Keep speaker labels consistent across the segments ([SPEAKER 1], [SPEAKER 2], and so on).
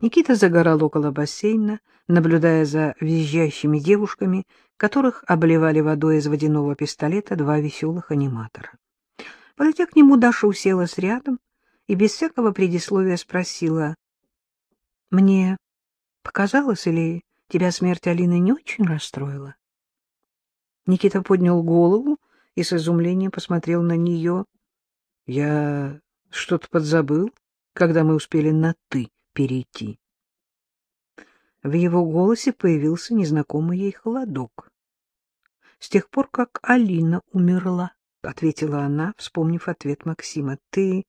[SPEAKER 1] Никита загорал около бассейна, наблюдая за визжащими девушками, которых обливали водой из водяного пистолета два веселых аниматора. Подойдя к нему, Даша уселась рядом и без всякого предисловия спросила, «Мне показалось, или тебя смерть Алины не очень расстроила?» Никита поднял голову и с изумлением посмотрел на нее. «Я что-то подзабыл, когда мы успели на «ты» перейти». В его голосе появился незнакомый ей холодок. — С тех пор, как Алина умерла, — ответила она, вспомнив ответ Максима, — ты,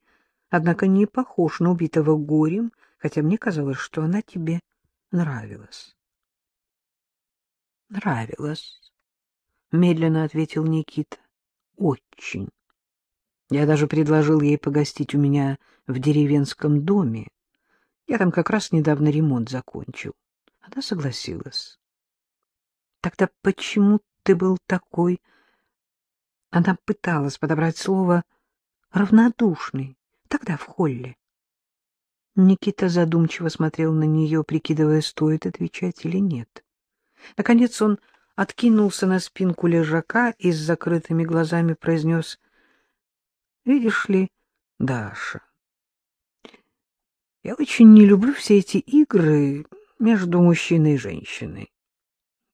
[SPEAKER 1] однако, не похож на убитого горем, хотя мне казалось, что она тебе нравилась. — Нравилась, — медленно ответил Никита. — Очень. Я даже предложил ей погостить у меня в деревенском доме. Я там как раз недавно ремонт закончил. Она согласилась. — Тогда почему ты был такой... Она пыталась подобрать слово «равнодушный» тогда в холле. Никита задумчиво смотрел на нее, прикидывая, стоит отвечать или нет. Наконец он откинулся на спинку лежака и с закрытыми глазами произнес «Видишь ли, Даша, я очень не люблю все эти игры между мужчиной и женщиной.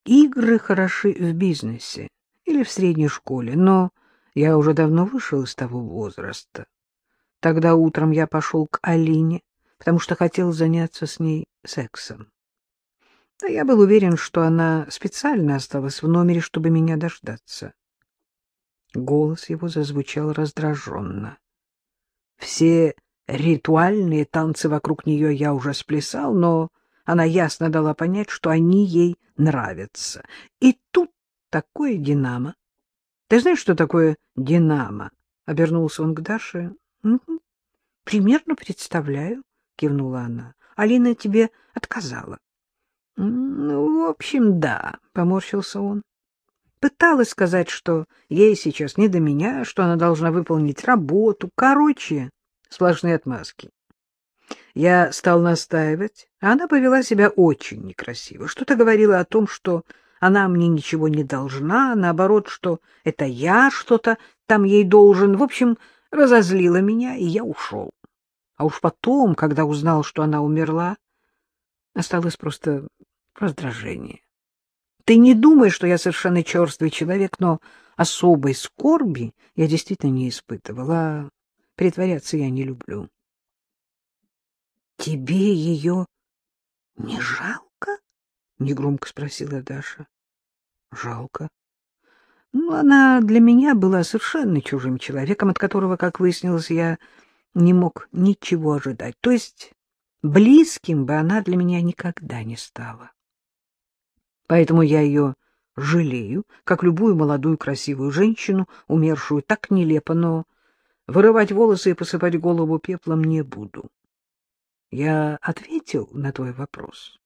[SPEAKER 1] Игры хороши в бизнесе или в средней школе, но я уже давно вышел из того возраста. Тогда утром я пошел к Алине, потому что хотел заняться с ней сексом. Да я был уверен, что она специально осталась в номере, чтобы меня дождаться. Голос его зазвучал раздраженно. Все ритуальные танцы вокруг нее я уже сплясал, но она ясно дала понять, что они ей нравятся. И тут такое динамо. Ты знаешь, что такое динамо? Обернулся он к Даше. «Угу. — Примерно представляю, — кивнула она. — Алина тебе отказала. — Ну, в общем, да, — поморщился он. Пыталась сказать, что ей сейчас не до меня, что она должна выполнить работу. Короче, сплошные отмазки. Я стал настаивать, а она повела себя очень некрасиво. Что-то говорила о том, что она мне ничего не должна, наоборот, что это я что-то там ей должен. В общем, разозлила меня, и я ушел. А уж потом, когда узнал, что она умерла, осталось просто раздражение. Ты не думай, что я совершенно черствый человек, но особой скорби я действительно не испытывала. Притворяться я не люблю. Тебе ее не жалко? негромко спросила Даша. Жалко. Ну, она для меня была совершенно чужим человеком, от которого, как выяснилось, я не мог ничего ожидать. То есть близким бы она для меня никогда не стала. Поэтому я ее жалею, как любую молодую красивую женщину, умершую так нелепо, но вырывать волосы и посыпать голову пеплом не буду. Я ответил на твой вопрос.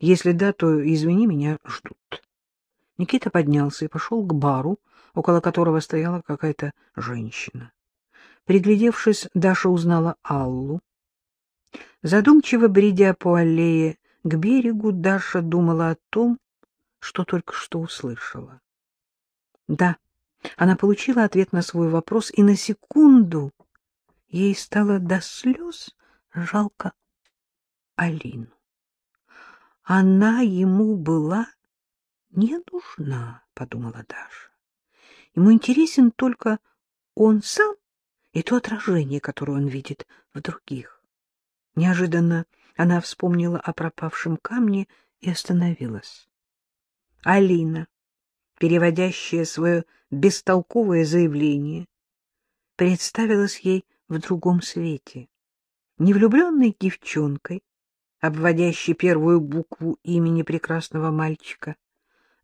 [SPEAKER 1] Если да, то, извини, меня ждут. Никита поднялся и пошел к бару, около которого стояла какая-то женщина. Приглядевшись, Даша узнала Аллу. Задумчиво бредя по аллее к берегу, Даша думала о том, что только что услышала. Да, она получила ответ на свой вопрос, и на секунду ей стало до слез жалко Алину. Она ему была не нужна, — подумала Даша. Ему интересен только он сам и то отражение, которое он видит в других. Неожиданно она вспомнила о пропавшем камне и остановилась. Алина, переводящая свое бестолковое заявление, представилась ей в другом свете не влюбленной девчонкой, обводящей первую букву имени прекрасного мальчика,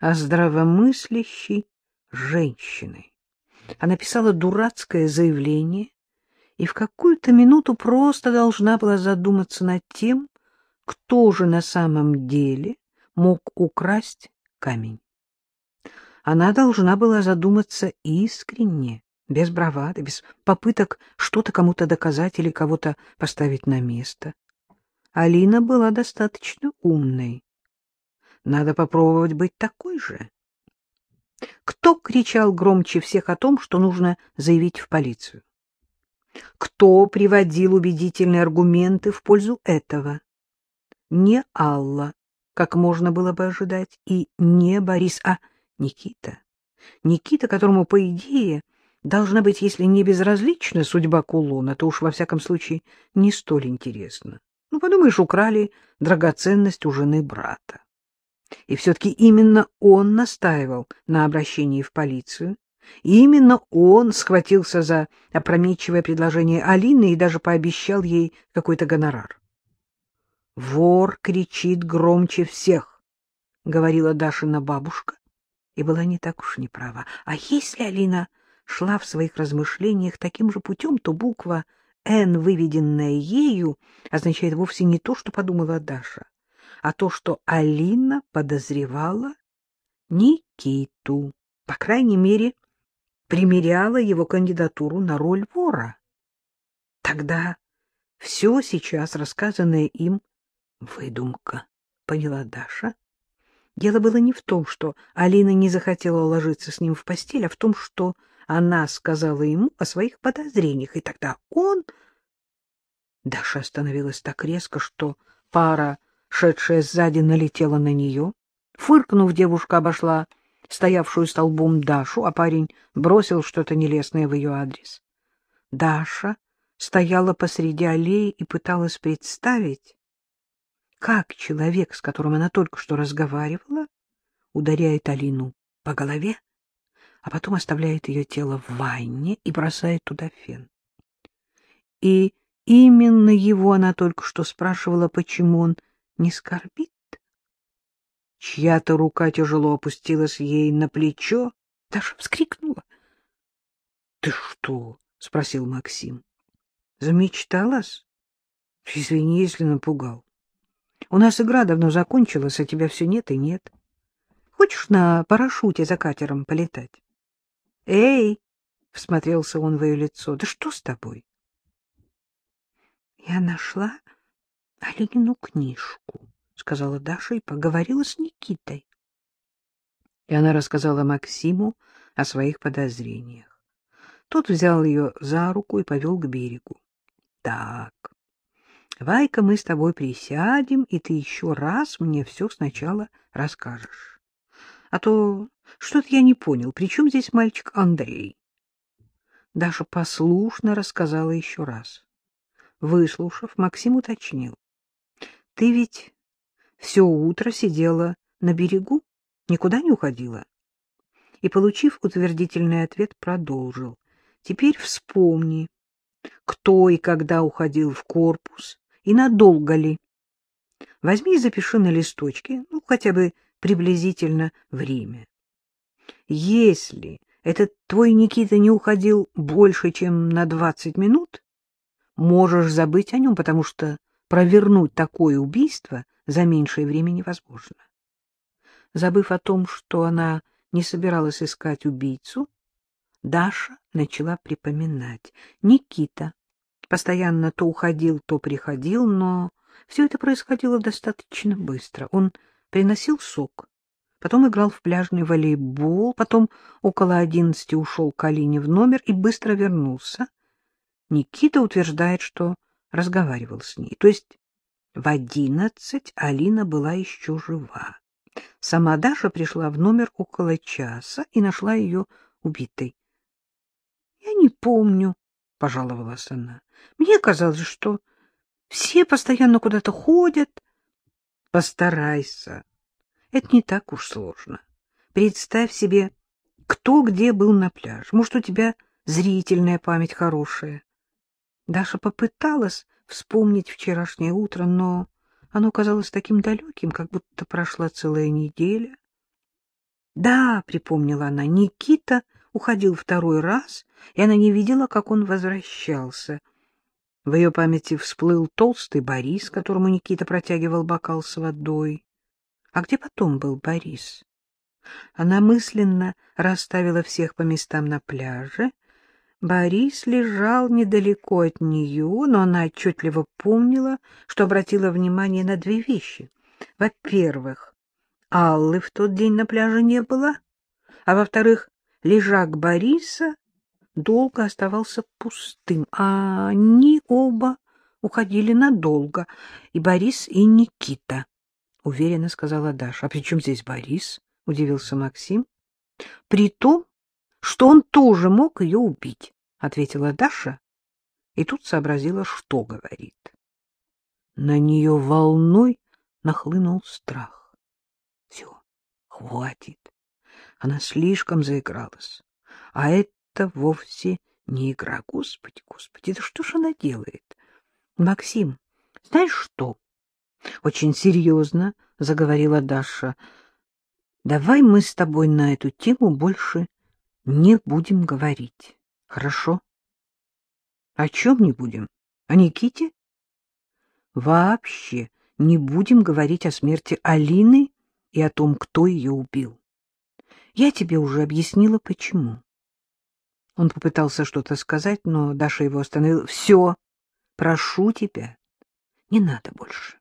[SPEAKER 1] а здравомыслящей женщиной. Она писала дурацкое заявление и в какую-то минуту просто должна была задуматься над тем, кто же на самом деле мог украсть камень. Она должна была задуматься искренне, без бравады, без попыток что-то кому-то доказать или кого-то поставить на место. Алина была достаточно умной. Надо попробовать быть такой же. Кто кричал громче всех о том, что нужно заявить в полицию? Кто приводил убедительные аргументы в пользу этого? Не Алла, как можно было бы ожидать, и не Борис, а Никита. Никита, которому, по идее, должна быть, если не безразлична судьба кулона, то уж во всяком случае не столь интересна. Ну, подумаешь, украли драгоценность у жены брата. И все-таки именно он настаивал на обращении в полицию, и именно он схватился за опрометчивое предложение Алины и даже пообещал ей какой-то гонорар. «Вор кричит громче всех», — говорила Дашина бабушка, и была не так уж не права. А если Алина шла в своих размышлениях таким же путем, то буква «Н», выведенная ею, означает вовсе не то, что подумала Даша, а то, что Алина подозревала Никиту, по крайней мере, примеряла его кандидатуру на роль вора. Тогда все сейчас рассказанное им выдумка, поняла Даша. Дело было не в том, что Алина не захотела ложиться с ним в постель, а в том, что она сказала ему о своих подозрениях, и тогда он... Даша остановилась так резко, что пара, шедшая сзади, налетела на нее. Фыркнув, девушка обошла стоявшую столбом Дашу, а парень бросил что-то нелестное в ее адрес. Даша стояла посреди аллеи и пыталась представить, как человек, с которым она только что разговаривала, ударяет Алину по голове, а потом оставляет ее тело в ванне и бросает туда фен. И именно его она только что спрашивала, почему он не скорбит. Чья-то рука тяжело опустилась ей на плечо. Даша вскрикнула. — Ты что? — спросил Максим. — Замечталась? — Извини, если напугал. У нас игра давно закончилась, а тебя все нет и нет. Хочешь на парашюте за катером полетать? — Эй! — всмотрелся он в ее лицо. — Да что с тобой? — Я нашла Оленину книжку, — сказала Даша и поговорила с Никитой. И она рассказала Максиму о своих подозрениях. Тот взял ее за руку и повел к берегу. — Так, Вайка, мы с тобой присядем, и ты еще раз мне все сначала расскажешь. А то что-то я не понял, при чем здесь мальчик Андрей? Даша послушно рассказала еще раз. Выслушав, Максим уточнил. — Ты ведь все утро сидела на берегу, никуда не уходила? И, получив утвердительный ответ, продолжил. — Теперь вспомни, кто и когда уходил в корпус и надолго ли. Возьми и запиши на листочке, ну, хотя бы приблизительно время. Если этот твой Никита не уходил больше, чем на двадцать минут, можешь забыть о нем, потому что провернуть такое убийство за меньшее время невозможно. Забыв о том, что она не собиралась искать убийцу, Даша начала припоминать. Никита постоянно то уходил, то приходил, но все это происходило достаточно быстро. Он приносил сок, потом играл в пляжный волейбол, потом около одиннадцати ушел к Алине в номер и быстро вернулся. Никита утверждает, что разговаривал с ней. То есть в одиннадцать Алина была еще жива. Сама Даша пришла в номер около часа и нашла ее убитой. — Я не помню, — пожаловалась она. — Мне казалось, что все постоянно куда-то ходят. — Постарайся. Это не так уж сложно. Представь себе, кто где был на пляже. Может, у тебя зрительная память хорошая. Даша попыталась вспомнить вчерашнее утро, но оно казалось таким далеким, как будто прошла целая неделя. Да, припомнила она, Никита уходил второй раз, и она не видела, как он возвращался. В ее памяти всплыл толстый Борис, которому Никита протягивал бокал с водой. А где потом был Борис? Она мысленно расставила всех по местам на пляже. Борис лежал недалеко от нее, но она отчетливо помнила, что обратила внимание на две вещи. Во-первых, Аллы в тот день на пляже не было, а во-вторых, лежак Бориса долго оставался пустым, а они оба уходили надолго, и Борис, и Никита, — уверенно сказала Даша. — А при чем здесь Борис? — удивился Максим. — При том, что он тоже мог ее убить, — ответила Даша, и тут сообразила, что говорит. На нее волной нахлынул страх. Все, хватит. Она слишком заигралась. А это вовсе не игра. Господи, господи, да что ж она делает? Максим, знаешь что? Очень серьезно заговорила Даша. Давай мы с тобой на эту тему больше не будем говорить. Хорошо? О чем не будем? О Никите? Вообще не будем говорить о смерти Алины и о том, кто ее убил. Я тебе уже объяснила, почему. Он попытался что-то сказать, но Даша его остановила. — Все, прошу тебя, не надо больше.